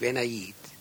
when I eat.